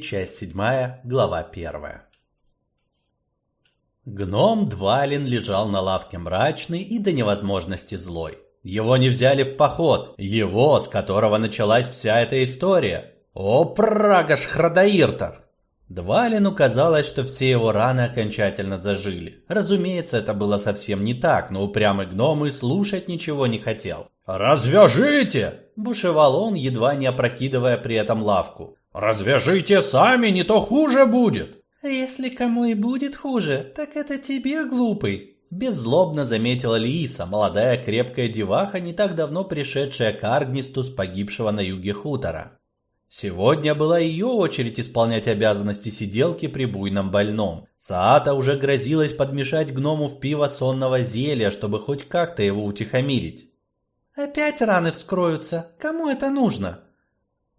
Часть седьмая, глава первая. Гном Двалин лежал на лавке мрачный и до невозможности злой. Его не взяли в поход, его, с которого началась вся эта история. О, прагаш Храдаиртар! Двалину казалось, что все его раны окончательно зажили. Разумеется, это было совсем не так, но упрямый гном и слушать ничего не хотел. «Развяжите!» – бушевал он, едва не опрокидывая при этом лавку. Развяжите сами, не то хуже будет. Если кому и будет хуже, так это тебе, глупый. Беззлобно заметила Лииса, молодая крепкая деваха, не так давно пришедшая к Аргнисту с погибшего на юге хутора. Сегодня была ее очередь исполнять обязанности сиделки при буйном больном. Саата уже грозилась подмешать гному в пиво сонного зелья, чтобы хоть как-то его утихомирить. «Опять раны вскроются. Кому это нужно?»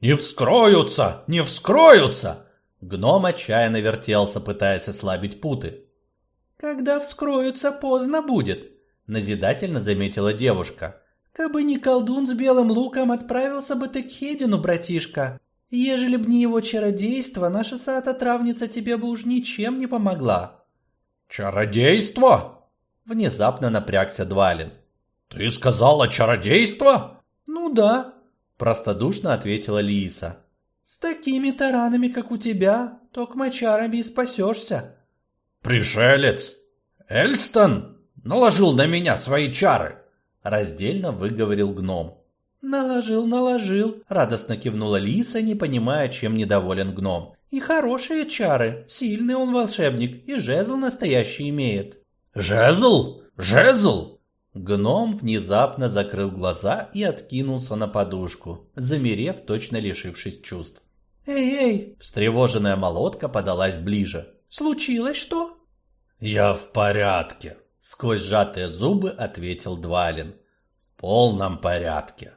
«Не вскроются! Не вскроются!» Гном отчаянно вертелся, пытаясь ослабить путы. «Когда вскроются, поздно будет», — назидательно заметила девушка. «Кабы не колдун с белым луком, отправился бы ты к Хедину, братишка. Ежели б не его чародейство, наша сата-травница тебе бы уж ничем не помогла». «Чародейство?» Внезапно напрягся Двалин. «Ты сказала чародейство?» «Ну да», Простодушно ответила Лиса. С такими таранами, как у тебя, только мочарами и спасешься. Пришелец! Эльстон наложил на меня свои чары! Раздельно выговорил гном. Наложил, наложил, радостно кивнула Лиса, не понимая, чем недоволен гном. И хорошие чары, сильный он волшебник, и жезл настоящий имеет. Жезл? Жезл? Гном внезапно закрыл глаза и откинулся на подушку, замерев, точно лишившись чувств. «Эй-эй!» – встревоженная молотка подалась ближе. «Случилось что?» «Я в порядке», – сквозь сжатые зубы ответил Двалин. «В полном порядке».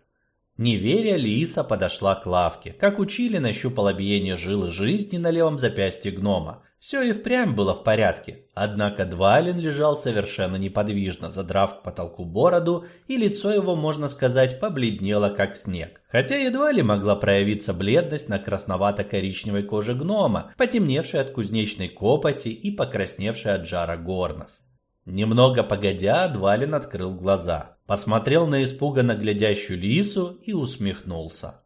Не веря, Лиса подошла к лавке. Как учили, нащупала биение жилы жизни на левом запястье гнома. Все и впрямь было в порядке. Однако Двалин лежал совершенно неподвижно, задрав к потолку бороду, и лицо его, можно сказать, побледнело, как снег. Хотя едва ли могла проявиться бледность на красновато-коричневой коже гнома, потемневшей от кузнечной копоти и покрасневшей от жара горнов. Немного погодя, Двалин открыл глаза, посмотрел на испуганно глядящую лису и усмехнулся.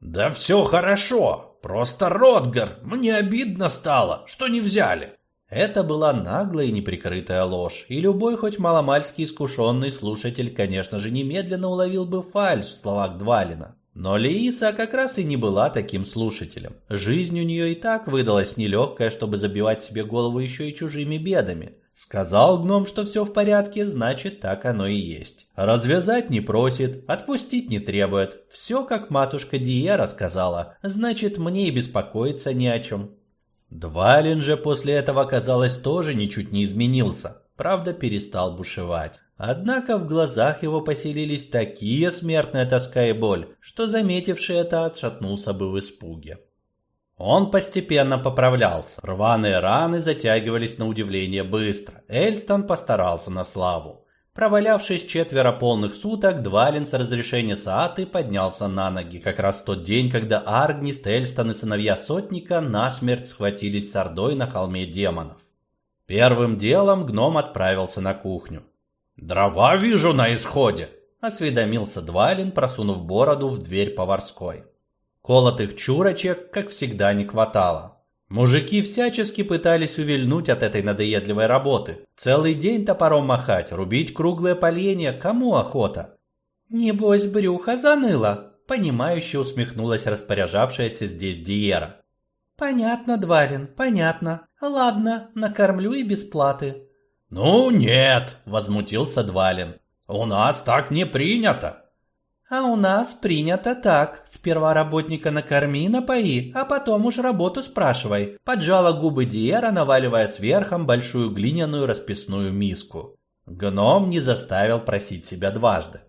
«Да все хорошо, просто Ротгар, мне обидно стало, что не взяли». Это была наглая и неприкрытая ложь, и любой хоть маломальски искушенный слушатель, конечно же, немедленно уловил бы фальшь в словах Двалина. Но Лииса как раз и не была таким слушателем. Жизнь у нее и так выдалась нелегкая, чтобы забивать себе голову еще и чужими бедами. Сказал гном, что все в порядке, значит так оно и есть. Развязать не просит, отпустить не требует. Все как матушка Диера сказала, значит мне и беспокоиться не о чем. Двалин же после этого, казалось, тоже ничуть не изменился. Правда, перестал бушевать. Однако в глазах его поселились такие смертная тоска и боль, что заметивший это отшатнулся бы в испуге. Он постепенно поправлялся. Рваные раны затягивались на удивление быстро. Эльстон постарался на славу. Провалявшись четверо полных суток, Двалин с разрешения Сааты поднялся на ноги, как раз в тот день, когда Аргнист, Эльстон и сыновья Сотника насмерть схватились с Ордой на холме демонов. Первым делом гном отправился на кухню. «Дрова вижу на исходе!» — осведомился Двалин, просунув бороду в дверь поварской. Колотых чурочек, как всегда, не хватало. Мужики всячески пытались увильнуть от этой надоедливой работы. Целый день топором махать, рубить круглые поленья, кому охота? «Небось, брюхо заныло», — понимающе усмехнулась распоряжавшаяся здесь Диера. «Понятно, Дварин, понятно. Ладно, накормлю и без платы». «Ну нет», — возмутился Двалин. «У нас так не принято». А у нас принято так. Сперва работника накорми, напои, а потом уж работу спрашивай. Поджала губы Диера, наваливая сверхом большую глиняную расписную миску. Гном не заставил просить себя дважды.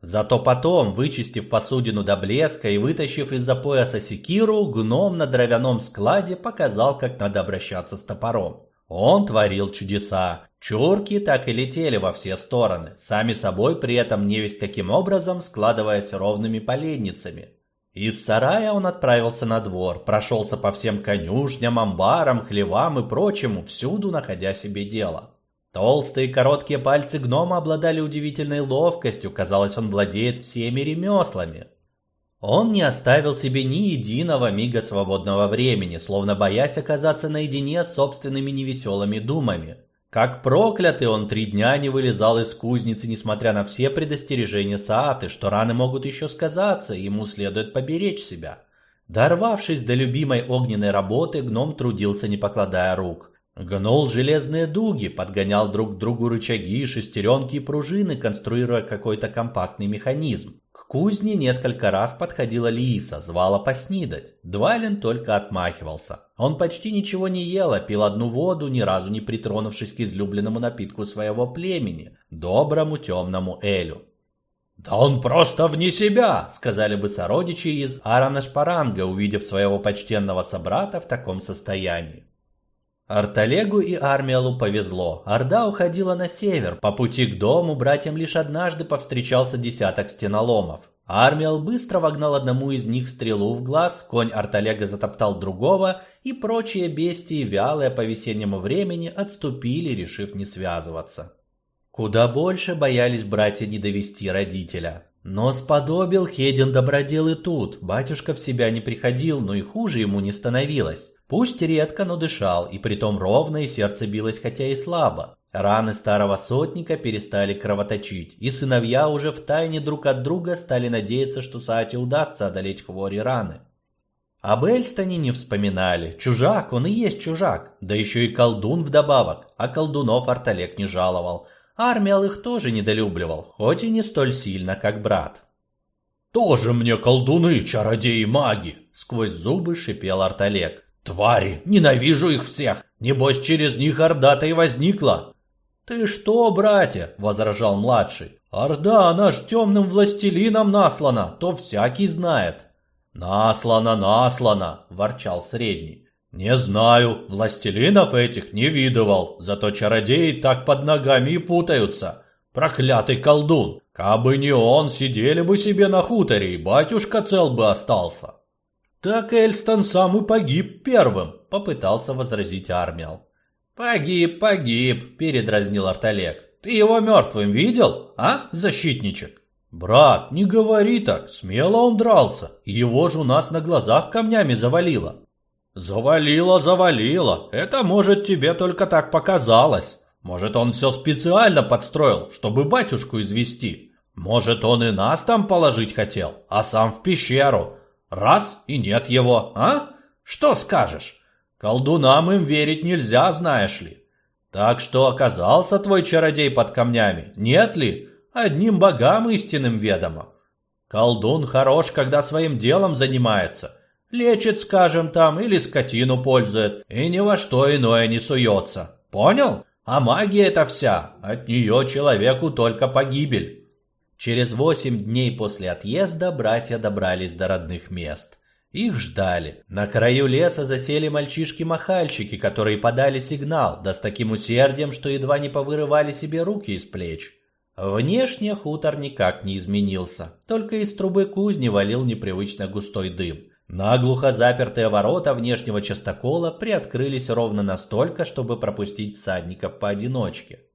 Зато потом, вычистив посудину до блеска и вытащив из-за пояса секиру, гном на дровяном складе показал, как надо обращаться с топором. Он творил чудеса. Чурки так и летели во все стороны, сами собой при этом не весть каким образом складываясь ровными поленницами. Из сарая он отправился на двор, прошелся по всем конюшням, амбарам, хлевам и прочему, всюду находя себе дело. Толстые короткие пальцы гнома обладали удивительной ловкостью, казалось, он владеет всеми ремеслами. Он не оставил себе ни единого мига свободного времени, словно боясь оказаться наедине с собственными невеселыми думами. Как проклятый он три дня не вылезал из кузницы, несмотря на все предостережения Сааты, что раны могут еще сказаться, и ему следует поберечь себя. Дорвавшись до любимой огненной работы, гном трудился, не покладая рук. Гнул железные дуги, подгонял друг к другу рычаги, шестеренки и пружины, конструируя какой-то компактный механизм кузне несколько раз подходила Лиса, звала поснидать. Двалин только отмахивался. Он почти ничего не ел, а пил одну воду, ни разу не притронувшись к излюбленному напитку своего племени, доброму темному Элю. «Да он просто вне себя!» — сказали бы сородичи из Аранашпаранга, увидев своего почтенного собрата в таком состоянии. Арталегу и Армиалу повезло. Орда уходила на север. По пути к дому братьям лишь однажды повстречался десяток стеноломов. Армиал быстро вогнал одному из них стрелу в глаз, конь Арталега затоптал другого, и прочие бестии, вялые по весеннему времени, отступили, решив не связываться. Куда больше боялись братья не довести родителя. Но сподобил Хедин добродел и тут. Батюшка в себя не приходил, но и хуже ему не становилось. Пусть редко, но дышал, и притом ровно, и сердце билось хотя и слабо. Раны старого сотника перестали кровоточить, и сыновья уже втайне друг от друга стали надеяться, что Саате удастся одолеть хвори раны. Об Эльстоне не вспоминали. Чужак, он и есть чужак. Да еще и колдун вдобавок. А колдунов Арталек не жаловал. Армиал их тоже недолюбливал, хоть и не столь сильно, как брат. «Тоже мне колдуны, чародеи, маги!» Сквозь зубы шипел Арталек. Твари, ненавижу их всех. Небось, через них Орда-то и возникла. Ты что, братья, возражал младший. Орда, она ж темным властелином наслана, то всякий знает. Наслана, наслана, ворчал средний. Не знаю, властелинов этих не видывал, зато чародеи так под ногами и путаются. Проклятый колдун, кабы не он, сидели бы себе на хуторе, и батюшка цел бы остался. Так Эльстон сам и погиб первым, попытался возразить Армиал. Погиб, погиб, передразнил Арталек. Ты его мертвым видел, а, защитничек? Брат, не говори так, смело он дрался. Его же у нас на глазах камнями завалило. Завалило, завалило. Это, может, тебе только так показалось. Может, он все специально подстроил, чтобы батюшку извести. Может, он и нас там положить хотел, а сам в пещеру. Раз и нет его, а? Что скажешь? Колдунам им верить нельзя, знаешь ли. Так что оказался твой чародей под камнями, нет ли? Одним богам истинным ведомо. Колдун хорош, когда своим делом занимается. Лечит, скажем там, или скотину пользует, и ни во что иное не суется. Понял? А магия это вся, от нее человеку только погибель. Через восемь дней после отъезда братья добрались до родных мест. Их ждали. На краю леса засели мальчишки-махальщики, которые подали сигнал, да с таким усердием, что едва не повырывали себе руки из плеч. Внешне хутор никак не изменился, только из трубы кузни валил непривычно густой дым. Наглухо запертые ворота внешнего частокола приоткрылись ровно настолько, чтобы пропустить всадников поодиночке.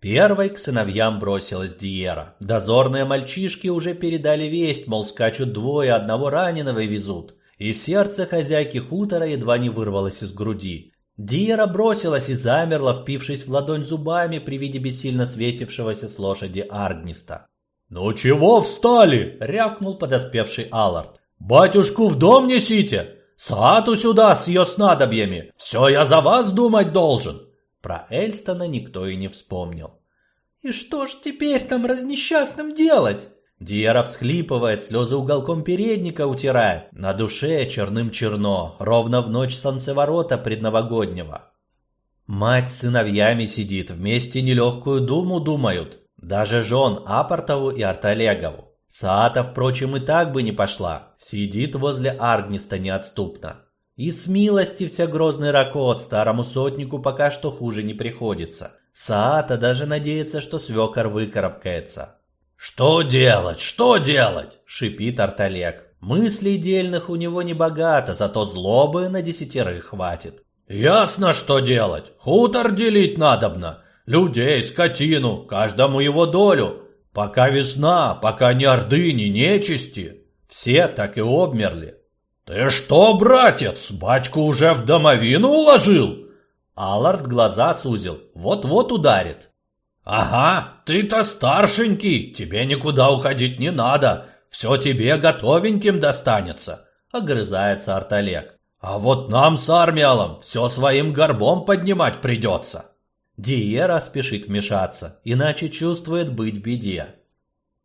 Первой к сыновьям бросилась Диера. Дозорные мальчишки уже передали весть, мол, скачут двое, одного раненого везут. И сердце хозяйки хутора едва не вырвалось из груди. Диера бросилась и замерла, впившись в ладонь зубами при виде бессильно свесившегося с лошади Аргниста. «Ну чего встали?» — рявкнул подоспевший Аллард. «Батюшку в дом несите! Сату сюда с ее снадобьями! Все я за вас думать должен!» Про Эльстона никто и не вспомнил. «И что ж теперь там разнесчастным делать?» Диера всхлипывает, слезы уголком передника утирает. На душе черным черно, ровно в ночь солнцеворота предновогоднего. Мать с сыновьями сидит, вместе нелегкую думу думают. Даже жен Апортову и Арталегову. Саата, впрочем, и так бы не пошла. Сидит возле Аргниста неотступно. И с милости вся грозный ракот, старому сотнику пока что хуже не приходится. Саата даже надеется, что свекор выкарабкается. «Что делать? Что делать?» — шипит Арталек. Мыслей дельных у него не богато, зато злобы на десятерых хватит. «Ясно, что делать. Хутор делить надобно. Людей, скотину, каждому его долю. Пока весна, пока ни орды, ни нечисти». Все так и обмерли. «Ты что, братец, батьку уже в домовину уложил?» Аллард глаза сузил, вот-вот ударит. «Ага, ты-то старшенький, тебе никуда уходить не надо, все тебе готовеньким достанется», — огрызается Арталек. А вот нам с Армиалом все своим горбом поднимать придется. Диера спешит вмешаться, иначе чувствует быть беде.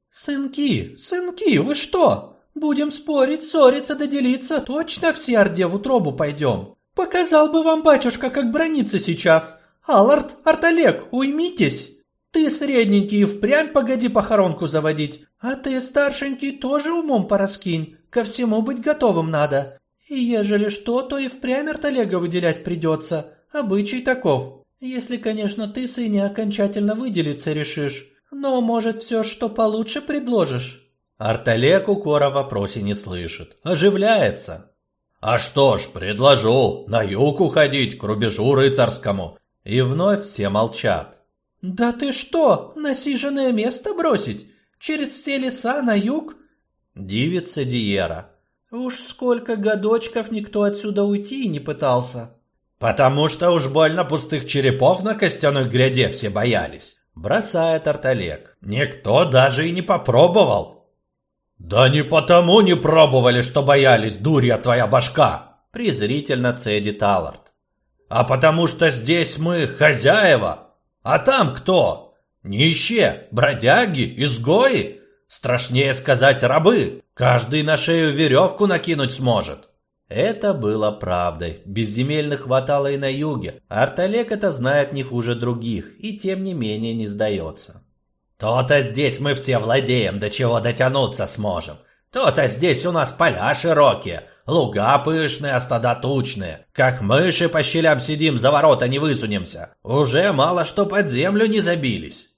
«Сынки, сынки, вы что? Будем спорить, ссориться да делиться, точно все Орде в утробу пойдем. Показал бы вам батюшка, как брониться сейчас. Аллард, Арталек, уймитесь. Ты средненький и впрямь погоди похоронку заводить, а ты старшенький тоже умом пораскинь, ко всему быть готовым надо. И ежели что, то и впрямь Арталега выделять придется. Обычай таков. Если, конечно, ты, сыне, окончательно выделиться решишь. Но, может, все, что получше предложишь?» Арталек укора вопросе не слышит. Оживляется. «А что ж, предложу. На юг уходить, к рубежу рыцарскому». И вновь все молчат. «Да ты что, насиженное место бросить? Через все леса на юг?» Дивится Диера. Уж сколько годочков никто отсюда уйти не пытался. Потому что уж больно пустых черепов на костяной гряде все боялись. Бросает Арталек. Никто даже и не попробовал. Да не потому не пробовали, что боялись, дурья твоя башка. Презрительно цедит Аллард. А потому что здесь мы хозяева. А там кто? Нищие, бродяги, изгои. Страшнее сказать рабы. Каждый на шею веревку накинуть сможет. Это было правдой. Безземельных хватало и на юге. Арталек это знает не хуже других, и тем не менее не сдается. То-то здесь мы все владеем, до чего дотянуться сможем. То-то здесь у нас поля широкие, луга пышные, а стада тучные. Как мыши по щелям сидим, за ворота не высунемся. Уже мало что под землю не забились.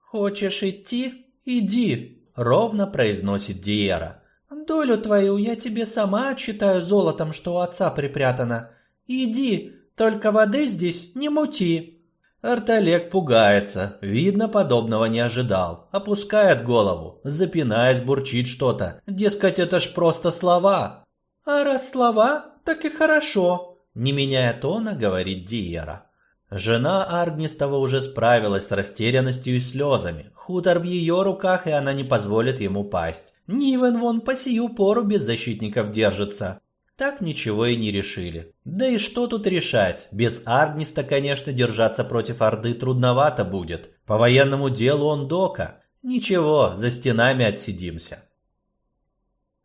Хочешь идти? Иди, ровно произносит Диера. Долю твою я тебе сама отчитаю золотом, что у отца припрятано. Иди, только воды здесь не мути. Арталек пугается, видно, подобного не ожидал. Опускает голову, запинаясь, бурчит что-то. Дескать, это ж просто слова. А раз слова, так и хорошо. Не меняя тона, говорит Диера. Жена Аргнистова уже справилась с растерянностью и слезами. Хутор в ее руках, и она не позволит ему пасть. Нивен вон по сию пору без защитников держится. Так ничего и не решили. Да и что тут решать? Без Аргниста, конечно, держаться против Орды трудновато будет. По военному делу он дока. Ничего, за стенами отсидимся.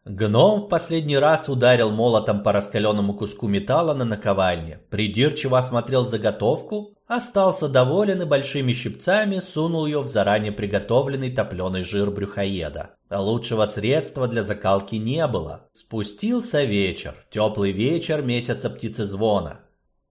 Гном в последний раз ударил молотом по раскаленному куску металла на наковальне, придирчиво осмотрел заготовку, остался доволен и большими щипцами сунул ее в заранее приготовленный топленый жир брюхоеда. Лучшего средства для закалки не было. Спустился вечер, теплый вечер месяца птицезвона.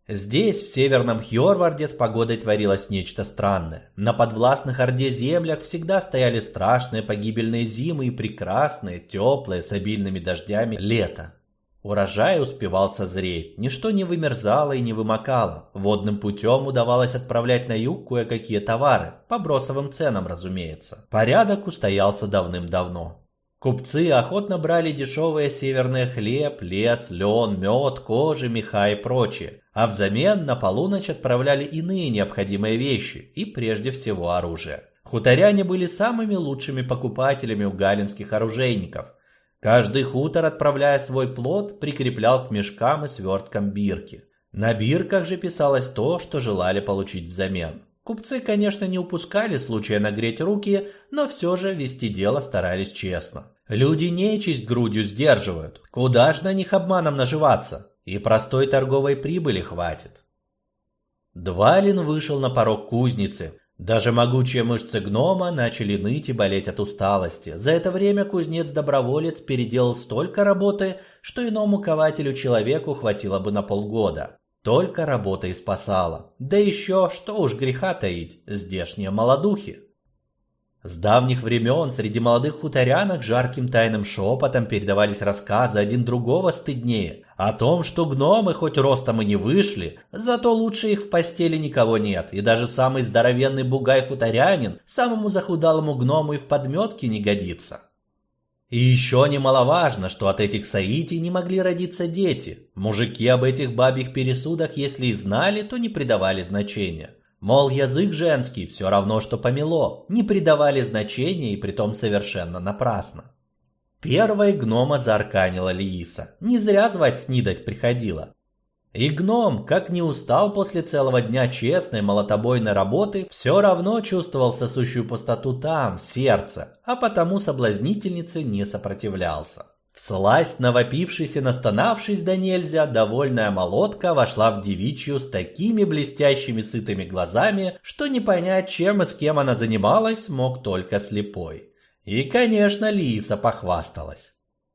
Здесь, в северном Хьорварде, с погодой творилось нечто странное. На подвластных Орде землях всегда стояли страшные погибельные зимы и прекрасные, теплые, с обильными дождями лето. Урожай успевал созреть, ничто не вымерзало и не вымокало. Водным путем удавалось отправлять на юг кое-какие товары, по бросовым ценам, разумеется. Порядок устоялся давным-давно. Купцы охотно брали дешевые северные хлеб, лес, лен, мед, кожи, меха и прочее, а взамен на полуночь отправляли иные необходимые вещи и прежде всего оружие. Хуторяне были самыми лучшими покупателями у галинских оружейников. Каждый хутор, отправляя свой плод, прикреплял к мешкам и сверткам бирки. На бирках же писалось то, что желали получить взамен. Купцы, конечно, не упускали случая нагреть руки, но все же вести дело старались честно. Люди нечисть грудью сдерживают. Куда ж на них обманом наживаться? И простой торговой прибыли хватит. Двалин вышел на порог кузницы. Даже могучие мышцы гнома начали ныть и болеть от усталости. За это время кузнец-доброволец переделал столько работы, что иному кователю-человеку хватило бы на полгода. Только работа и спасала. Да еще, что уж греха таить, здешние молодухи. С давних времен среди молодых хуторянок жарким тайным шепотом передавались рассказы один другого стыднее о том, что гномы хоть ростом и не вышли, зато лучше их в постели никого нет, и даже самый здоровенный бугай-хуторянин самому захудалому гному и в подметке не годится. И еще немаловажно, что от этих соитий не могли родиться дети. Мужики об этих бабьих пересудах, если и знали, то не придавали значения. Мол, язык женский все равно, что помело, не придавали значения и притом совершенно напрасно. Первой гнома заарканила Лииса. Не зря звать снидать приходила. И гном, как не устал после целого дня честной молотобойной работы, все равно чувствовал сосущую пустоту там, в сердце, а потому соблазнительнице не сопротивлялся. Всласть навопившись и настанавшись да нельзя, довольная молотка вошла в девичью с такими блестящими сытыми глазами, что не понять, чем и с кем она занималась, мог только слепой. И, конечно, Лиса похвасталась.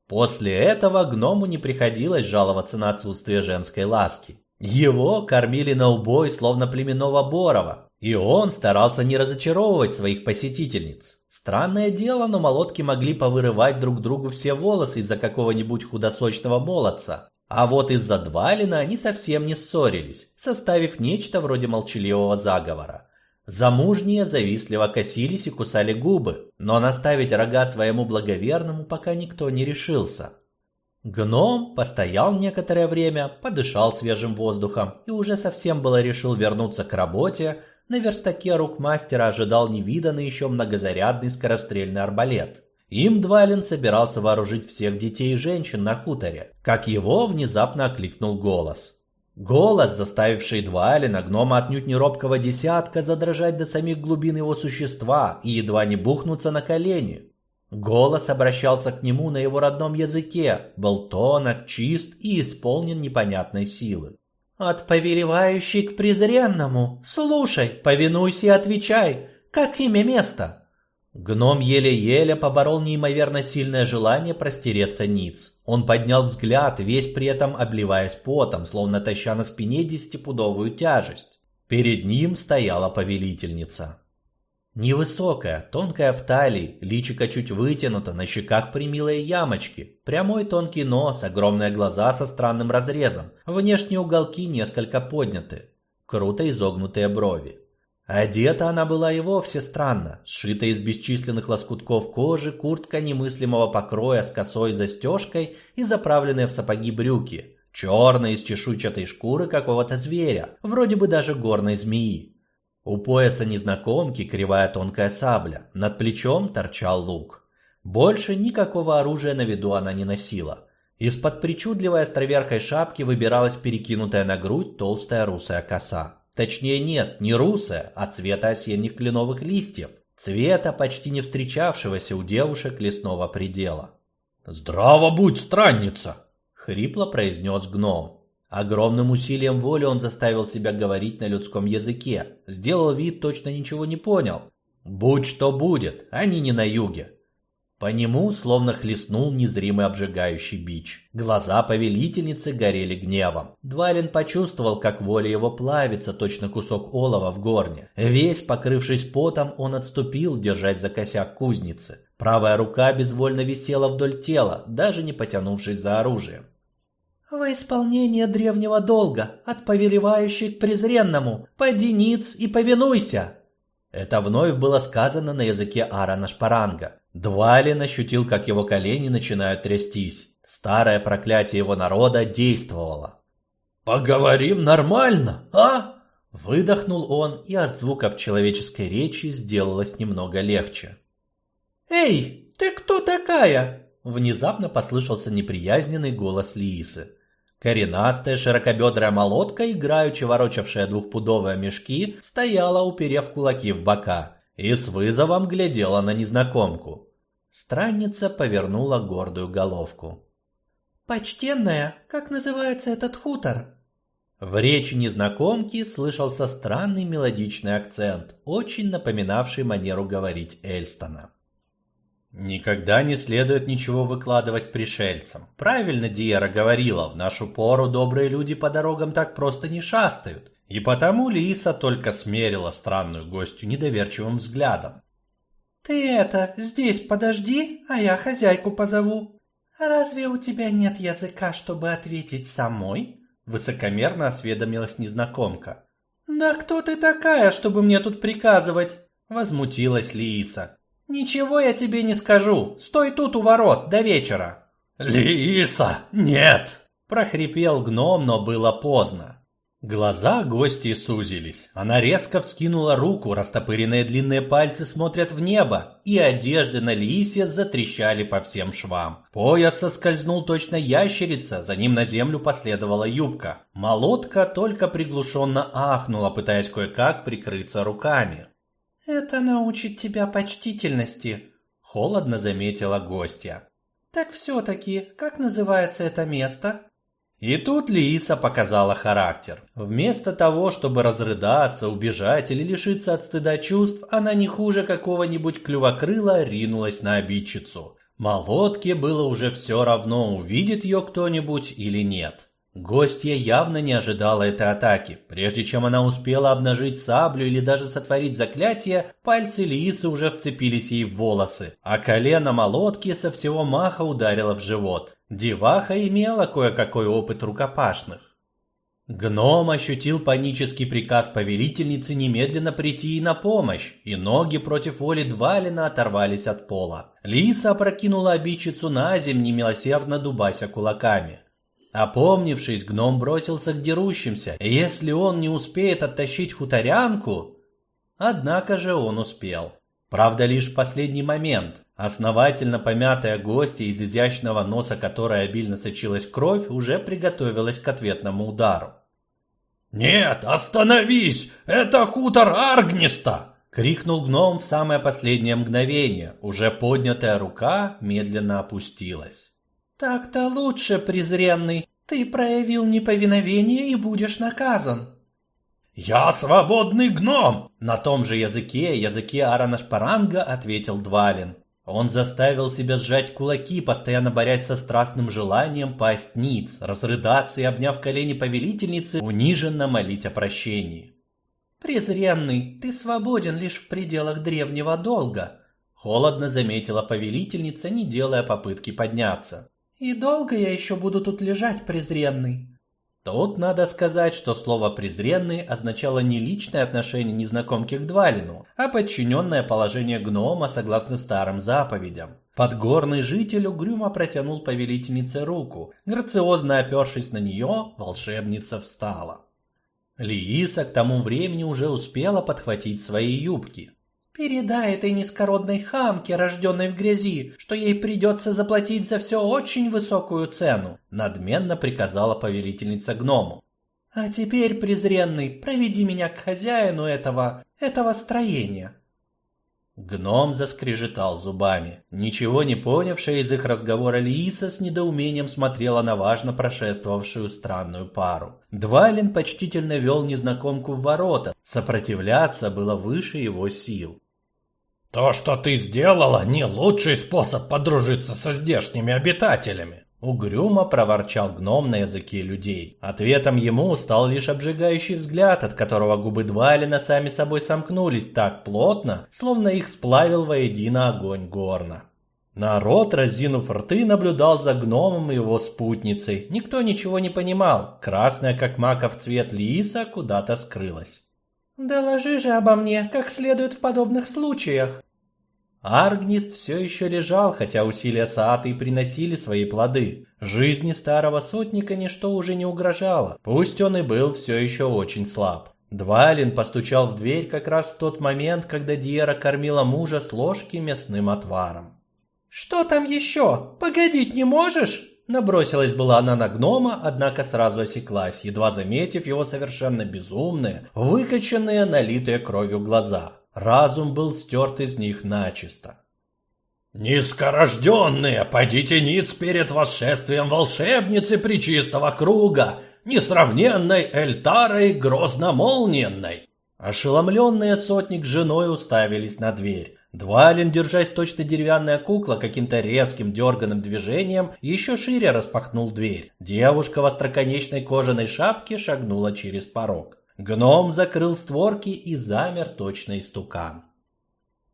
После этого гному не приходилось жаловаться на отсутствие женской ласки. Его кормили на убой, словно племенного Борова, и он старался не разочаровывать своих посетительниц. Странное дело, но молотки могли повырывать друг другу все волосы из-за какого-нибудь худосочного молодца. А вот из-за Двалина они совсем не ссорились, составив нечто вроде молчаливого заговора. Замужние завистливо косились и кусали губы, но наставить рога своему благоверному пока никто не решился. Гном постоял некоторое время, подышал свежим воздухом и уже совсем было решил вернуться к работе, на верстаке рук мастера ожидал невиданный еще многозарядный скорострельный арбалет. Им Двалин собирался вооружить всех детей и женщин на хуторе, как его внезапно окликнул голос. Голос, заставивший Двалина, гнома отнюдь не робкого десятка, задрожать до самих глубин его существа и едва не бухнуться на колени. Голос обращался к нему на его родном языке, был тонок, чист и исполнен непонятной силы. От повелевающей к презренному. Слушай, повинуйся и отвечай. Как имя место? Гном еле-еле поборол неимоверно сильное желание простереться ниц. Он поднял взгляд, весь при этом обливаясь потом, словно таща на спине десятипудовую тяжесть. Перед ним стояла повелительница. Невысокая, тонкая в талии, личико чуть вытянуто, на щеках примилые ямочки, прямой тонкий нос, огромные глаза со странным разрезом, внешние уголки несколько подняты, круто изогнутые брови. Одета она была и вовсе странно, сшитая из бесчисленных лоскутков кожи, куртка немыслимого покроя с косой застежкой и заправленные в сапоги брюки, черные из чешуйчатой шкуры какого-то зверя, вроде бы даже горной змеи. У пояса незнакомки кривая тонкая сабля, над плечом торчал лук. Больше никакого оружия на виду она не носила. Из-под причудливой островерхой шапки выбиралась перекинутая на грудь толстая русая коса. Точнее нет, не русая, а цвета осенних кленовых листьев, цвета почти не встречавшегося у девушек лесного предела. «Здраво будь, странница!» — хрипло произнес гном. Огромным усилием воли он заставил себя говорить на людском языке, сделал вид, точно ничего не понял. Будь что будет, они не на юге. По нему словно хлестнул незримый обжигающий бич. Глаза повелительницы горели гневом. Двалин почувствовал, как воля его плавится, точно кусок олова в горне. Весь покрывшись потом, он отступил, держась за косяк кузницы. Правая рука безвольно висела вдоль тела, даже не потянувшись за оружием. Во исполнение древнего долга, от повелевающей к презренному, поди ниц и повинуйся. Это вновь было сказано на языке Арана Шпаранга. Двалин ощутил, как его колени начинают трястись. Старое проклятие его народа действовало. «Поговорим нормально, а?» Выдохнул он, и от звуков человеческой речи сделалось немного легче. «Эй, ты кто такая?» Внезапно послышался неприязненный голос Лиисы. Коренастая широкобедрая молотка, играючи ворочавшая двухпудовые мешки, стояла, уперев кулаки в бока, и с вызовом глядела на незнакомку. Странница повернула гордую головку. «Почтенная, как называется этот хутор?» В речи незнакомки слышался странный мелодичный акцент, очень напоминавший манеру говорить Эльстона. Никогда не следует ничего выкладывать пришельцам. Правильно Диера говорила, в нашу пору добрые люди по дорогам так просто не шастают. И потому Лиса только смерила странную гостью недоверчивым взглядом. Ты это, здесь подожди, а я хозяйку позову. Разве у тебя нет языка, чтобы ответить самой? Высокомерно осведомилась незнакомка. Да кто ты такая, чтобы мне тут приказывать? Возмутилась Лииса. Ничего я тебе не скажу. Стой тут у ворот до вечера. Лииса, нет! Прохрипел гном, но было поздно. Глаза гости сузились. Она резко вскинула руку, растопыренные длинные пальцы смотрят в небо, и одежды на Лиисе затрещали по всем швам. Пояс соскользнул точно ящерица, за ним на землю последовала юбка. Молотка только приглушенно ахнула, пытаясь кое-как прикрыться руками. «Это научит тебя почтительности», — холодно заметила гостья. «Так все-таки, как называется это место?» И тут Лииса показала характер. Вместо того, чтобы разрыдаться, убежать или лишиться от стыда чувств, она не хуже какого-нибудь клювокрыла ринулась на обидчицу. Молотке было уже все равно, увидит ее кто-нибудь или нет. Гостья явно не ожидала этой атаки. Прежде чем она успела обнажить саблю или даже сотворить заклятие, пальцы Лиисы уже вцепились ей в волосы, а колено молотки со всего маха ударило в живот. Деваха имела кое-какой опыт рукопашных. Гном ощутил панический приказ повелительницы немедленно прийти ей на помощь, и ноги против воли Двалина оторвались от пола. Лиса опрокинула обидчицу на земь, немилосердно дубася кулаками. Опомнившись, гном бросился к дерущимся. Если он не успеет оттащить хуторянку... Однако же он успел. Правда, лишь в последний момент. Основательно помятая гостья, из изящного носа которой обильно сочилась кровь, уже приготовилась к ответному удару. «Нет, остановись! Это хутор Аргниста!» — крикнул гном в самое последнее мгновение. Уже поднятая рука медленно опустилась. «Так-то лучше, презренный. Ты проявил неповиновение и будешь наказан». «Я свободный гном!» На том же языке, языке Аранашпаранга, ответил Двалин. Он заставил себя сжать кулаки, постоянно борясь со страстным желанием пасть ниц, разрыдаться и, обняв колени повелительницы, униженно молить о прощении. «Презренный, ты свободен лишь в пределах древнего долга», — холодно заметила повелительница, не делая попытки подняться. И долго я еще буду тут лежать, презренный? Тут надо сказать, что слово «презренный» означало не личное отношение незнакомки к Двалину, а подчиненное положение гнома согласно старым заповедям. Подгорный житель угрюмо протянул повелительнице руку. Грациозно опершись на нее, волшебница встала. Лииса к тому времени уже успела подхватить свои юбки. Передай этой низкородной хамке, рожденной в грязи, что ей придется заплатить за все очень высокую цену, надменно приказала повелительница гному. А теперь, презренный, проведи меня к хозяину этого, этого строения. Гном заскрежетал зубами. Ничего не понявшая из их разговора Лиса с недоумением смотрела на важно прошествовавшую странную пару. Двалин почтительно вел незнакомку в ворота. Сопротивляться было выше его сил. «То, что ты сделала, не лучший способ подружиться со здешними обитателями», Угрюмо проворчал гном на языке людей. Ответом ему стал лишь обжигающий взгляд, от которого губы Двалина сами собой сомкнулись так плотно, словно их сплавил воедино огонь горна. Народ, разинув рты, наблюдал за гномом и его спутницей. Никто ничего не понимал. Красная, как маков цвет лиса, куда-то скрылась. «Доложи же обо мне, как следует в подобных случаях!» Аргнист все еще лежал, хотя усилия Сааты и приносили свои плоды. Жизни старого сотника ничто уже не угрожало, пусть он и был все еще очень слаб. Двалин постучал в дверь как раз в тот момент, когда Диера кормила мужа с ложки мясным отваром. «Что там еще? Погодить не можешь?» Набросилась была она на гнома, однако сразу осеклась, едва заметив его совершенно безумные, выкоченные, налитые кровью глаза. Разум был стерт из них начисто. «Низкорожденные, подите ниц перед восшествием волшебницы Причистого Круга, несравненной Эльтарой Грозномолниенной!» Ошеломленные сотник с женой уставились на дверь. Двалин, держась точно деревянная кукла, каким-то резким дерганым движением, еще шире распахнул дверь. Девушка в остроконечной кожаной шапке шагнула через порог. Гном закрыл створки и замер точно истукан.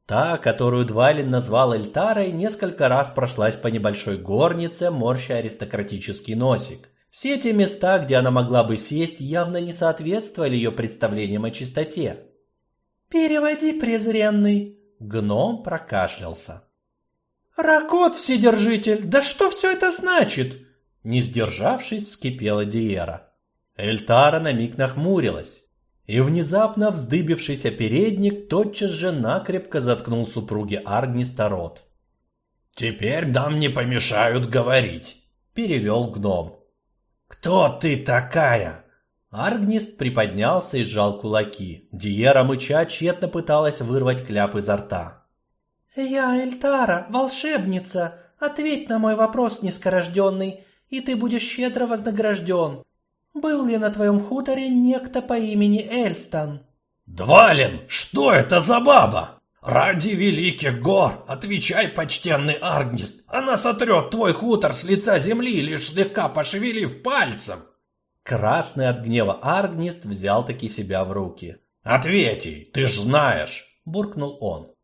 Та, которую Двалин назвал Эльтарой, несколько раз прошлась по небольшой горнице, морща аристократический носик. Все те места, где она могла бы сесть, явно не соответствовали ее представлениям о чистоте. «Переводи, презренный!» Гном прокашлялся. «Ракот, Вседержитель, да что все это значит?» Не сдержавшись, вскипела Диера. Эльтара на миг нахмурилась, и внезапно вздыбившийся передник тотчас же накрепко заткнул супруге Аргниста рот. «Теперь нам не помешают говорить», — перевел гном. «Кто ты такая?» Аргнист приподнялся и сжал кулаки. Диера мыча тщетно пыталась вырвать кляп изо рта. «Я Эльтара, волшебница. Ответь на мой вопрос, нескорожденный, и ты будешь щедро вознагражден. Был ли на твоем хуторе некто по имени Эльстон? Двалин, что это за баба? Ради великих гор, отвечай, почтенный Аргнист, она сотрет твой хутор с лица земли, лишь слегка пошевелив пальцем. Красный от гнева Аргнист взял таки себя в руки. «Ответи, ты ж знаешь!» — буркнул он.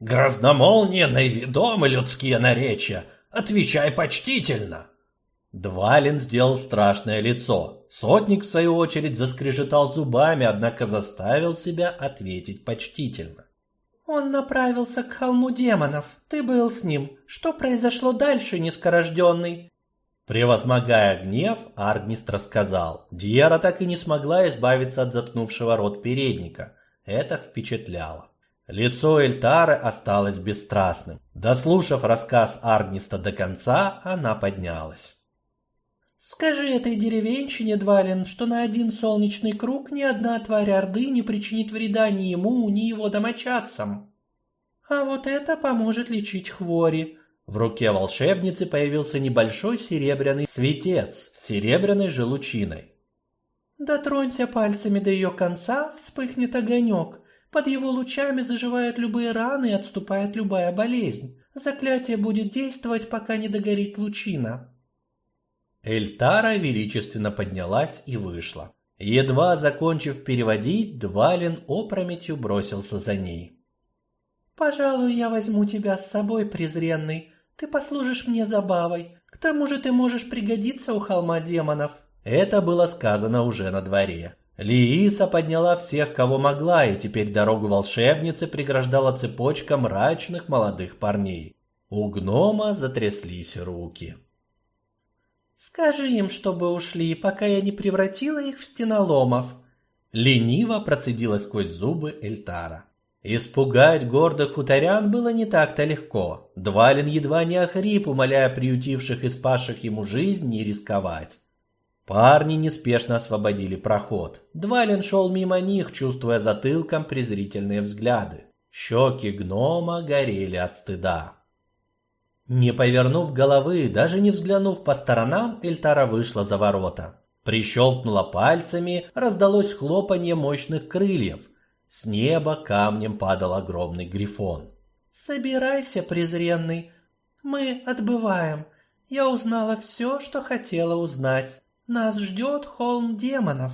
«Грозномолния, неведомы людские наречия. Отвечай почтительно!» Двалин сделал страшное лицо. Сотник, в свою очередь, заскрежетал зубами, однако заставил себя ответить почтительно. «Он направился к холму демонов. Ты был с ним. Что произошло дальше, нескорожденный?» Превозмогая гнев, Аргнист рассказал. Диера так и не смогла избавиться от заткнувшего рот передника. Это впечатляло. Лицо Эльтары осталось бесстрастным. Дослушав рассказ Аргниста до конца, она поднялась. Скажи этой деревенщине, Двалин, что на один солнечный круг ни одна тварь Орды не причинит вреда ни ему, ни его домочадцам. А вот это поможет лечить хвори. В руке волшебницы появился небольшой серебряный светец с серебряной же лучиной. Дотронься пальцами до ее конца, вспыхнет огонек. Под его лучами заживают любые раны и отступает любая болезнь. Заклятие будет действовать, пока не догорит лучина. Эльтара величественно поднялась и вышла. Едва закончив переводить, Двалин опрометью бросился за ней. «Пожалуй, я возьму тебя с собой, презренный. Ты послужишь мне забавой. К тому же ты можешь пригодиться у холма демонов». Это было сказано уже на дворе. Лииса подняла всех, кого могла, и теперь дорогу волшебнице преграждала цепочка мрачных молодых парней. У гнома затряслись руки. Скажи им, чтобы ушли, пока я не превратила их в стеноломов. Лениво процедила сквозь зубы Эльтара. Испугать гордых хуторян было не так-то легко. Двалин едва не охрип, умоляя приютивших и спасших ему жизнь не рисковать. Парни неспешно освободили проход. Двалин шел мимо них, чувствуя затылком презрительные взгляды. Щеки гнома горели от стыда. Не повернув головы, даже не взглянув по сторонам, Эльтара вышла за ворота. Прищелкнула пальцами, раздалось хлопанье мощных крыльев. С неба камнем падал огромный грифон. «Собирайся, презренный, мы отбываем. Я узнала все, что хотела узнать. Нас ждет холм демонов».